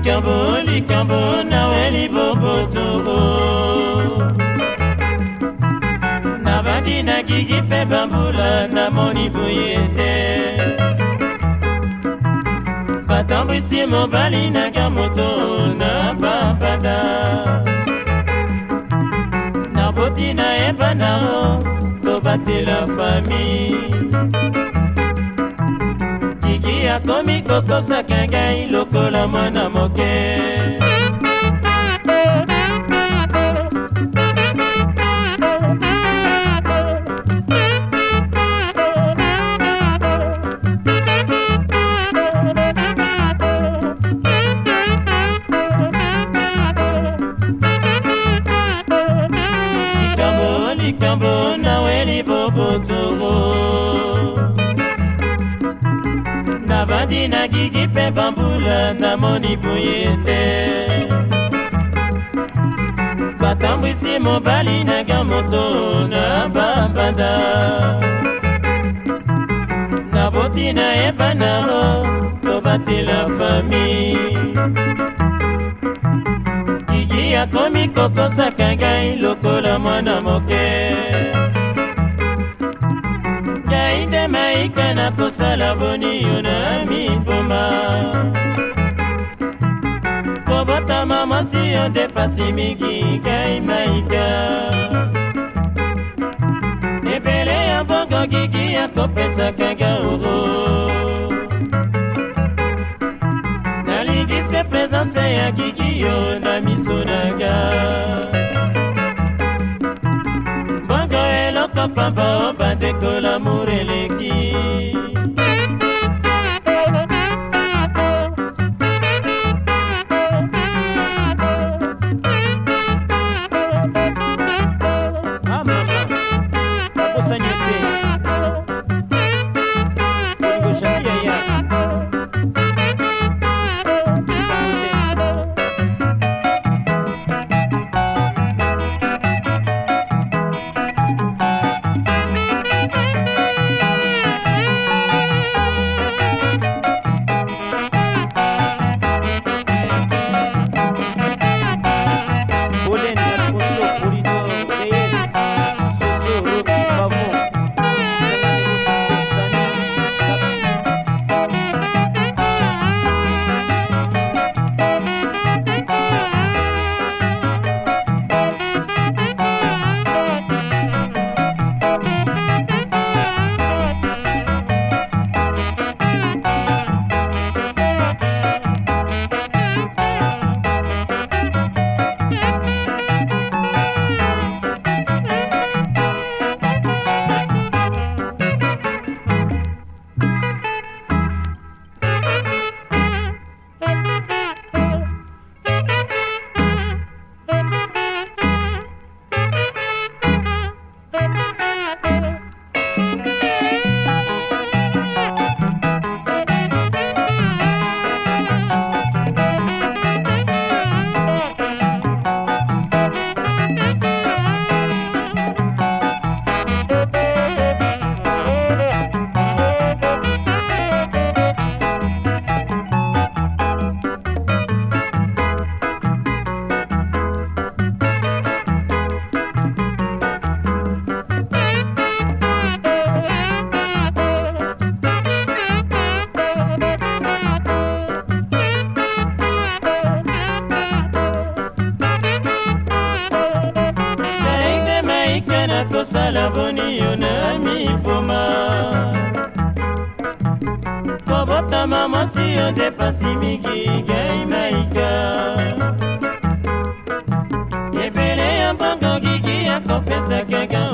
likambo likambo naweli bokotoko nabandi nakiki mpe bambula namoni boye te batambwisi mobali naka moto na babada naboti nayebana o tobatela famille mokonzi akomi kokosaka ngai lokola mwana moke nabandi nagigi mpe bambula namoni boye te batambwisi mobali nanga moto na babanda naboti nayeba nalo tobatela fami gigi akomi kokosaka ngai lokola mwana moke mitema ikana kosala boni yo na mipoma kobotama mwasi yo nde pasi mingi kai maika ebele ya bongo gigi ya kopesakanga oro nalingise presence yaki pamba bandeko lamour eleki yo na miboma kobotama mwasi yo depasi mingi gai maika ebele ya mbango gigi akopesakaka